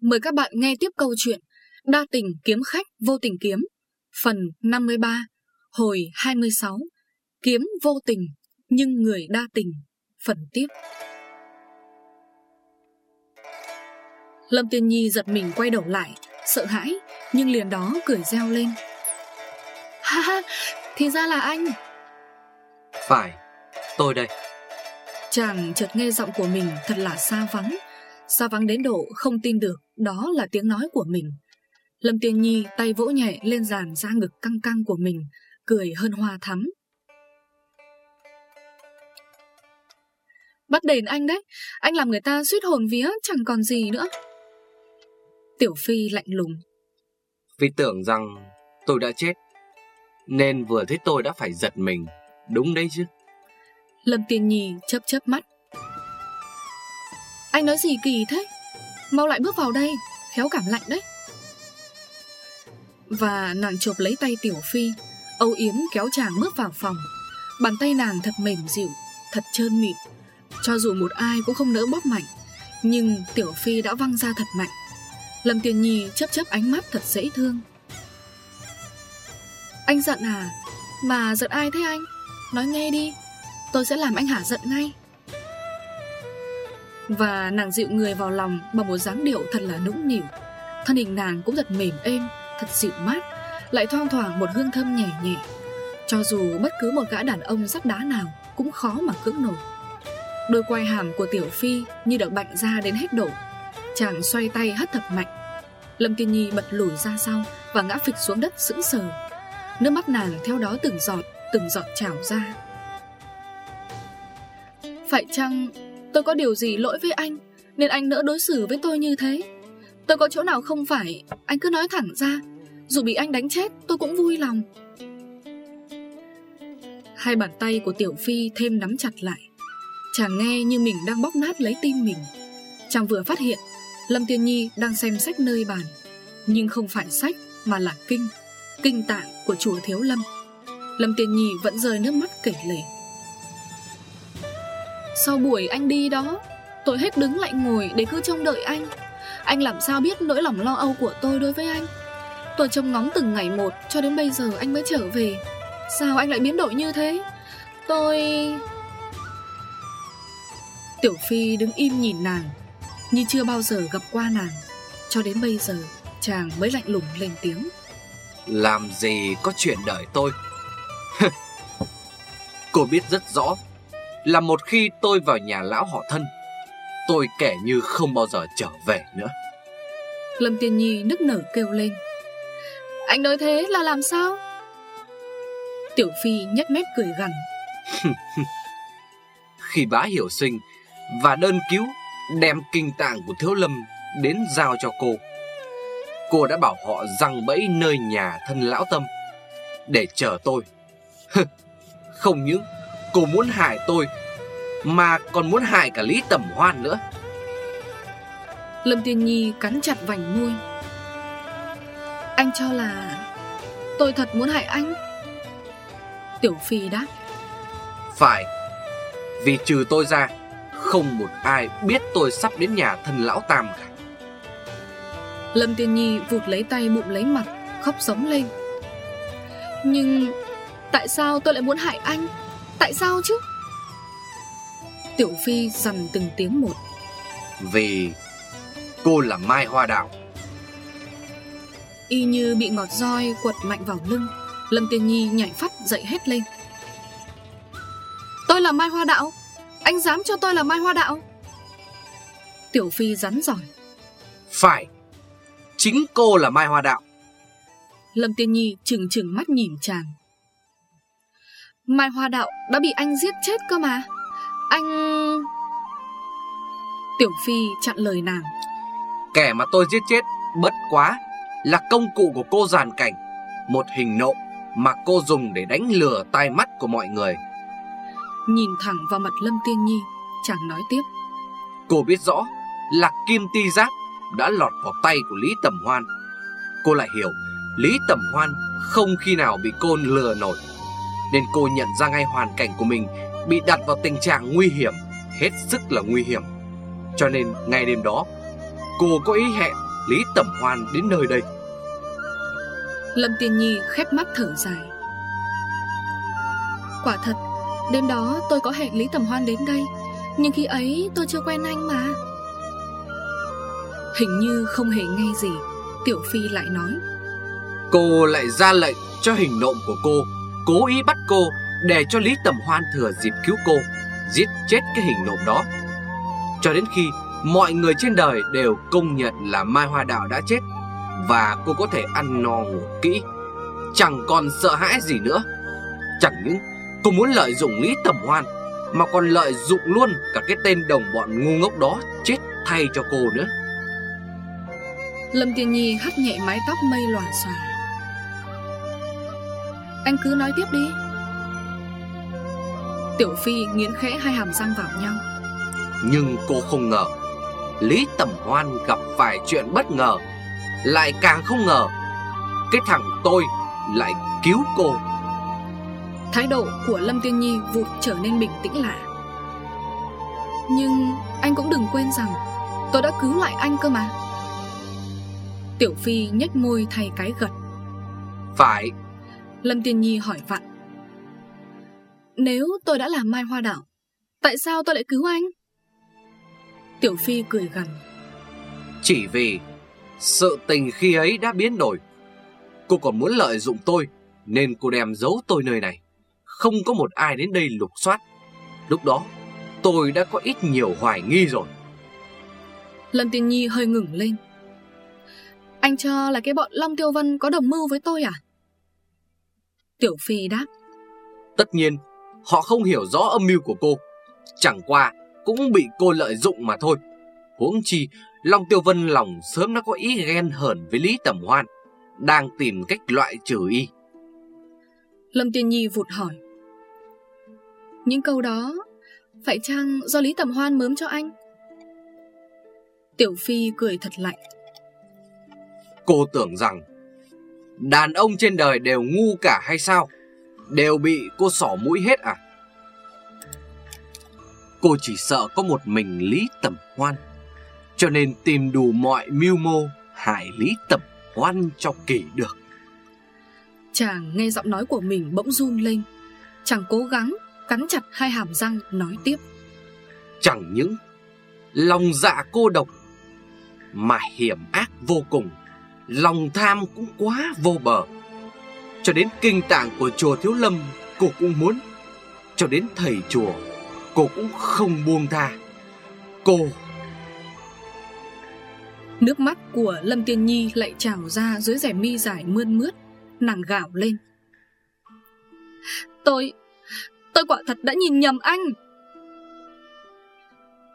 Mời các bạn nghe tiếp câu chuyện Đa tình kiếm khách vô tình kiếm Phần 53 Hồi 26 Kiếm vô tình nhưng người đa tình Phần tiếp. Lâm Tiên Nhi giật mình quay đầu lại Sợ hãi Nhưng liền đó cười reo lên. Ha ha Thì ra là anh. Phải Tôi đây. Chàng chợt nghe giọng của mình thật là xa vắng Xa vắng đến độ không tin được Đó là tiếng nói của mình. Lâm Tiên Nhi tay vỗ nhẹ lên dàn da ngực căng căng của mình Cười hơn hoa thắm. Bắt đền anh đấy Anh làm người ta suýt hồn vía chẳng còn gì nữa. Tiểu Phi lạnh lùng. Vì tưởng rằng tôi đã chết Nên vừa thấy tôi đã phải giật mình. Đúng đấy chứ. Lâm Tiên Nhi chớp chớp mắt anh nói gì kỳ thế? Mau lại bước vào đây, Khéo cảm lạnh đấy. Và nàng chộp lấy tay Tiểu Phi, Âu yếm kéo chàng bước vào phòng. Bàn tay nàng thật mềm dịu, Thật trơn mịn. Cho dù một ai cũng không nỡ bóp mạnh, Nhưng Tiểu Phi đã văng ra thật mạnh. Lâm tiền Nhi chấp chấp ánh mắt thật dễ thương. Anh giận à? Mà giận ai thế anh? Nói nghe đi, Tôi sẽ làm anh hả giận ngay. Và nàng dịu người vào lòng Bằng một dáng điệu thật là nũng nỉu Thân hình nàng cũng thật mềm êm, Thật dịu mát, Lại thoang thoảng một hương thơm nhẹ nhẹ. Cho dù bất cứ một gã đàn ông sắt đá nào Cũng khó mà cưỡng nổi. Đôi quai hàm của Tiểu Phi Như được bạnh ra đến hết độ. Chàng xoay tay hất thật mạnh. Lâm Tiên Nhi bật lùi ra sau Và ngã phịch xuống đất sững sờ. Nước mắt nàng theo đó từng giọt Từng giọt trào ra. Phải chăng tôi có điều gì lỗi với anh, Nên anh nỡ đối xử với tôi như thế. Tôi có chỗ nào không phải, Anh cứ nói thẳng ra. Dù bị anh đánh chết, tôi cũng vui lòng. Hai bàn tay của Tiểu Phi thêm nắm chặt lại. Chàng nghe như mình đang bóc nát lấy tim mình. Chàng vừa phát hiện, Lâm Tiên Nhi đang xem sách nơi bàn. Nhưng không phải sách, mà là kinh. Kinh tạng của chùa Thiếu Lâm. Lâm Tiên Nhi vẫn rơi nước mắt kể lể. Sau buổi anh đi đó, Tôi hết đứng lại ngồi để cứ trông đợi anh. Anh làm sao biết nỗi lòng lo âu của tôi đối với anh? Tôi trông ngóng từng ngày một Cho đến bây giờ anh mới trở về. Sao anh lại biến đổi như thế? Tôi... Tiểu Phi đứng im nhìn nàng, Như chưa bao giờ gặp qua nàng. Cho đến bây giờ, Chàng mới lạnh lùng lên tiếng. Làm gì có chuyện đợi tôi? Cô biết rất rõ là một khi tôi vào nhà lão họ thân Tôi kể như không bao giờ trở về nữa. Lâm Tiên Nhi nức nở kêu lên. Anh nói thế là làm sao? Tiểu Phi nhếch mép cười gằn. Khi bá hiểu sinh Và đơn cứu Đem kinh tạng của Thiếu Lâm Đến giao cho cô Cô đã bảo họ răng bẫy nơi nhà thân lão tâm Để chờ tôi. Không những cô muốn hại tôi Mà còn muốn hại cả Lý Tẩm Hoan nữa. Lâm Tiên Nhi cắn chặt vành môi. Anh cho là Tôi thật muốn hại anh. Tiểu Phi đáp. Phải Vì trừ tôi ra Không một ai biết tôi sắp đến nhà thân lão Tam cả. Lâm Tiên Nhi vụt lấy tay bụng lấy mặt Khóc sống lên. Nhưng Tại sao tôi lại muốn hại anh Tại sao chứ? Tiểu Phi dằn từng tiếng một. Vì Cô là Mai Hoa Đạo. Y như bị ngọt roi quật mạnh vào lưng Lâm Tiên Nhi nhảy phát dậy hết lên. Tôi là Mai Hoa Đạo Anh dám cho tôi là Mai Hoa Đạo? Tiểu Phi rắn giỏi. Phải Chính cô là Mai Hoa Đạo. Lâm Tiên Nhi chừng chừng mắt nhìn chàng Mai Hoa Đạo đã bị anh giết chết cơ mà. Anh... Tiểu Phi chặn lời nàng. Kẻ mà tôi giết chết bất quá Là công cụ của cô giàn cảnh Một hình nộ mà cô dùng để đánh lừa tai mắt của mọi người. Nhìn thẳng vào mặt Lâm Tiên Nhi Chàng nói tiếp. Cô biết rõ là Kim Ti Giáp đã lọt vào tay của Lý Tẩm Hoan. Cô lại hiểu Lý Tẩm Hoan không khi nào bị cô lừa nổi Nên cô nhận ra ngay hoàn cảnh của mình Bị đặt vào tình trạng nguy hiểm Hết sức là nguy hiểm. Cho nên ngày đêm đó Cô có ý hẹn Lý Tẩm Hoan đến nơi đây. Lâm Tiên Nhi khép mắt thở dài. Quả thật Đêm đó tôi có hẹn Lý Tẩm Hoan đến đây Nhưng khi ấy tôi chưa quen anh mà. Hình như không hề nghe gì Tiểu Phi lại nói. Cô lại ra lệnh cho hình nộm của cô Cố ý bắt cô Để cho Lý Tầm Hoan thừa dịp cứu cô, Giết chết cái hình nộm đó. Cho đến khi mọi người trên đời đều công nhận là Mai Hoa Đạo đã chết Và cô có thể ăn no ngủ kỹ, Chẳng còn sợ hãi gì nữa. Chẳng những cô muốn lợi dụng Lý Tầm Hoan, Mà còn lợi dụng luôn cả cái tên đồng bọn ngu ngốc đó Chết thay cho cô nữa. Lâm Tiên Nhi hắt nhẹ mái tóc mây lòa xòa. Anh cứ nói tiếp đi. Tiểu Phi nghiến khẽ hai hàm răng vào nhau. Nhưng cô không ngờ Lý Tẩm Hoan gặp phải chuyện bất ngờ Lại càng không ngờ Cái thằng tôi lại cứu cô. Thái độ của Lâm Tiên Nhi vụt trở nên bình tĩnh lạ Nhưng anh cũng đừng quên rằng Tôi đã cứu lại anh cơ mà. Tiểu Phi nhếch môi thay cái gật. Phải Lâm Tiên Nhi hỏi vặn. Nếu tôi đã làm Mai Hoa Đảo Tại sao tôi lại cứu anh? Tiểu Phi cười gần Chỉ vì Sự tình khi ấy đã biến đổi. Cô còn muốn lợi dụng tôi Nên cô đem giấu tôi nơi này. Không có một ai đến đây lục soát. Lúc đó Tôi đã có ít nhiều hoài nghi rồi. Lâm Tiên Nhi hơi ngừng lên. Anh cho là cái bọn Long Tiêu Vân có đồng mưu với tôi à? Tiểu Phi đáp. Tất nhiên Họ không hiểu rõ âm mưu của cô. Chẳng qua cũng bị cô lợi dụng mà thôi. Huống chi Long Tiêu Vân lòng sớm đã có ý ghen hờn với Lý Tẩm Hoan Đang tìm cách loại trừ y. Lâm Tiên Nhi vụt hỏi. Những câu đó Phải chăng do Lý Tẩm Hoan mớm cho anh? Tiểu Phi cười thật lạnh. Cô tưởng rằng Đàn ông trên đời đều ngu cả hay sao? Đều bị cô sỏ mũi hết à? Cô chỉ sợ có một mình Lý Tẩm Hoan Cho nên tìm đủ mọi mưu mô Hại Lý Tẩm Hoan cho kỳ được. Chàng nghe giọng nói của mình bỗng run lên Chàng cố gắng cắn chặt hai hàm răng nói tiếp. Chẳng những Lòng dạ cô độc Mà hiểm ác vô cùng Lòng tham cũng quá vô bờ. Cho đến kinh tạng của chùa Thiếu Lâm Cô cũng muốn. Cho đến thầy chùa Cô cũng không buông tha. Cô Nước mắt của Lâm Tiên Nhi lại trào ra dưới rẻ mi dài mươn mướt Nàng gạo lên. Tôi Tôi quả thật đã nhìn nhầm anh.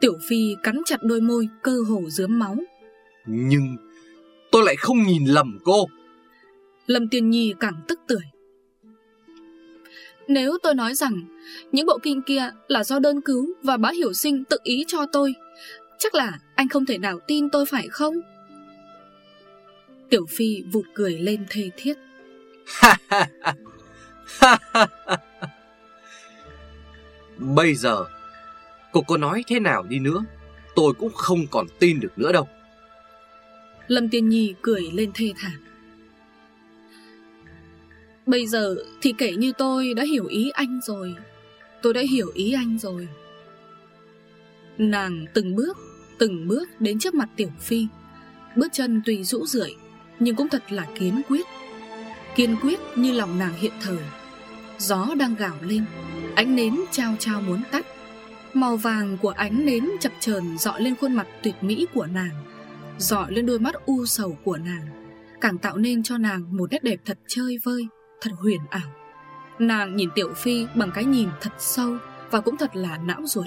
Tiểu Phi cắn chặt đôi môi cơ hồ dướm máu. Nhưng Tôi lại không nhìn lầm cô. Lâm Tiên Nhi càng tức tưởi. Nếu tôi nói rằng Những bộ kinh kia là do đơn cứu Và bá hiểu sinh tự ý cho tôi Chắc là anh không thể nào tin tôi phải không? Tiểu Phi vụt cười lên thê thiết. Bây giờ Cô có nói thế nào đi nữa Tôi cũng không còn tin được nữa đâu Lâm Tiên Nhi cười lên thê thảm. Bây giờ thì kể như tôi đã hiểu ý anh rồi. Tôi đã hiểu ý anh rồi. Nàng từng bước Từng bước đến trước mặt Tiểu Phi. Bước chân tùy rũ rượi, Nhưng cũng thật là kiên quyết. Kiên quyết như lòng nàng hiện thời. Gió đang gào lên, Ánh nến trao trao muốn tắt. Màu vàng của ánh nến chập chờn dọi lên khuôn mặt tuyệt mỹ của nàng dọi lên đôi mắt u sầu của nàng, Càng tạo nên cho nàng một nét đẹp thật chơi vơi, Thật huyền ảo. Nàng nhìn Tiểu Phi bằng cái nhìn thật sâu Và cũng thật là não ruột.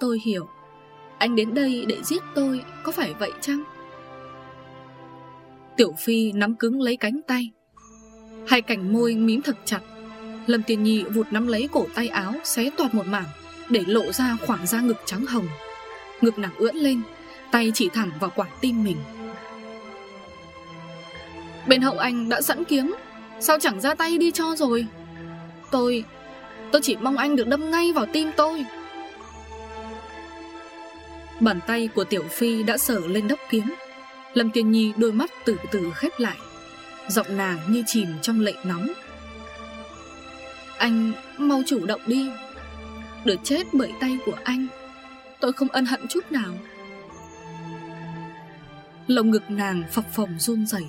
Tôi hiểu. Anh đến đây để giết tôi, Có phải vậy chăng? Tiểu Phi nắm cứng lấy cánh tay. Hai cành môi mím thật chặt. Lâm Tiên Nhi vụt nắm lấy cổ tay áo, Xé toạt một mảng Để lộ ra khoảng da ngực trắng hồng. Ngực nàng ưỡn lên. Tay chỉ thẳng vào quả tim mình. Bên hậu anh đã sẵn kiếm. Sao chẳng ra tay đi cho rồi? Tôi Tôi chỉ mong anh được đâm ngay vào tim tôi. Bàn tay của Tiểu Phi đã sờ lên đốc kiếm. Lâm Tiên Nhi đôi mắt từ từ khép lại. Giọng nàng như chìm trong lệ nóng. Anh mau chủ động đi. Được chết bởi tay của anh, Tôi không ân hận chút nào. Lồng ngực nàng phập phồng run rẩy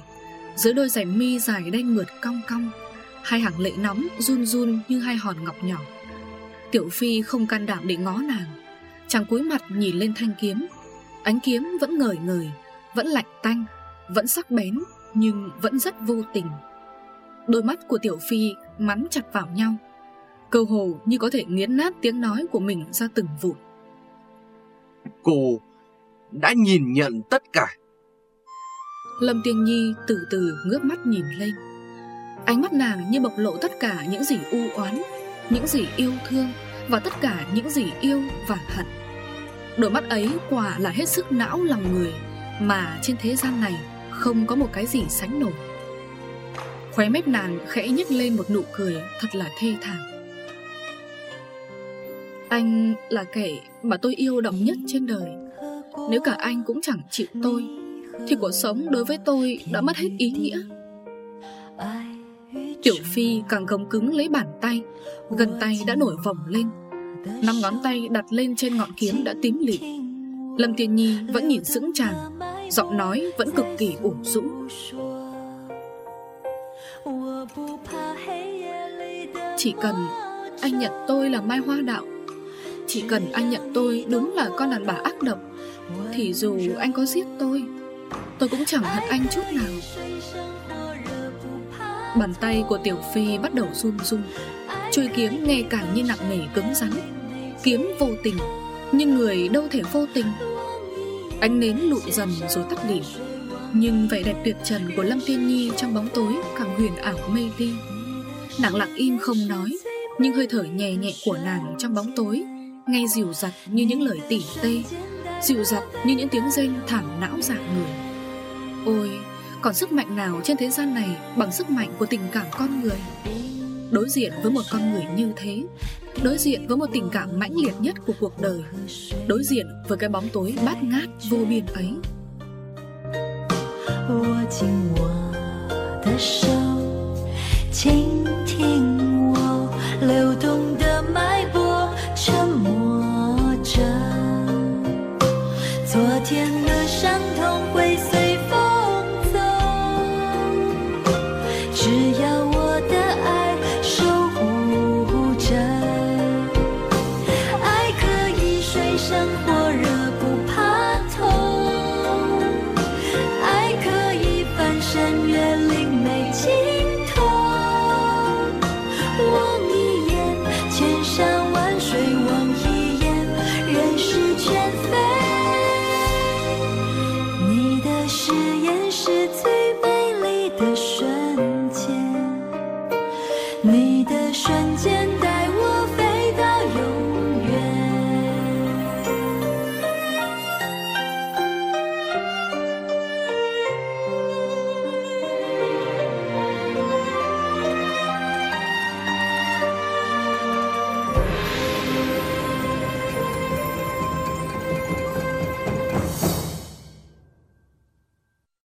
dưới đôi giày mi dài đen mượt cong cong, Hai hàng lệ nóng run run như hai hòn ngọc nhỏ. Tiểu Phi không can đảm để ngó nàng, Chàng cúi mặt nhìn lên thanh kiếm. Ánh kiếm vẫn ngời ngời, Vẫn lạnh tanh, Vẫn sắc bén, Nhưng vẫn rất vô tình. Đôi mắt của Tiểu Phi mắn chặt vào nhau Câu hồ như có thể nghiến nát tiếng nói của mình ra từng vụn. Cô đã nhìn nhận tất cả. Lâm Tiên Nhi từ từ ngước mắt nhìn lên. Ánh mắt nàng như bộc lộ tất cả những gì u oán, Những gì yêu thương Và tất cả những gì yêu và hận. Đôi mắt ấy quả là hết sức não lòng người Mà trên thế gian này Không có một cái gì sánh nổi. Khóe mép nàng khẽ nhếch lên một nụ cười Thật là thê thảm. Anh là kẻ mà tôi yêu đậm nhất trên đời. Nếu cả anh cũng chẳng chịu tôi thì cuộc sống đối với tôi đã mất hết ý nghĩa. Tiểu Phi càng gồng cứng lấy bàn tay, Gần tay đã nổi vòng lên. Năm ngón tay đặt lên trên ngọn kiếm đã tím lịm. Lâm Tiên Nhi vẫn nhìn sững chàng, Giọng nói vẫn cực kỳ ủ rũ. Chỉ cần anh nhận tôi là Mai Hoa Đạo, Chỉ cần anh nhận tôi đúng là con đàn bà ác độc, Thì dù anh có giết tôi Tôi cũng chẳng hận anh chút nào. Bàn tay của Tiểu Phi bắt đầu run run. Chuôi kiếm nghe càng như nặng nề cứng rắn. Kiếm vô tình, Nhưng người đâu thể vô tình. Ánh nến lụi dần rồi tắt điểm Nhưng vẻ đẹp tuyệt trần của Lâm Tiên Nhi Trong bóng tối càng huyền ảo mê ly. Nàng lặng im không nói, Nhưng hơi thở nhẹ nhẹ của nàng trong bóng tối, Nghe dịu dặt như những lời tỉ tê, Dịu dặt như những tiếng rên thảm não dạng người. Ôi còn sức mạnh nào trên thế gian này Bằng sức mạnh của tình cảm con người Đối diện với một con người như thế Đối diện với một tình cảm mãnh liệt nhất của cuộc đời Đối diện với cái bóng tối bát ngát vô biên ấy 握紧我的手，倾听 你的瞬间。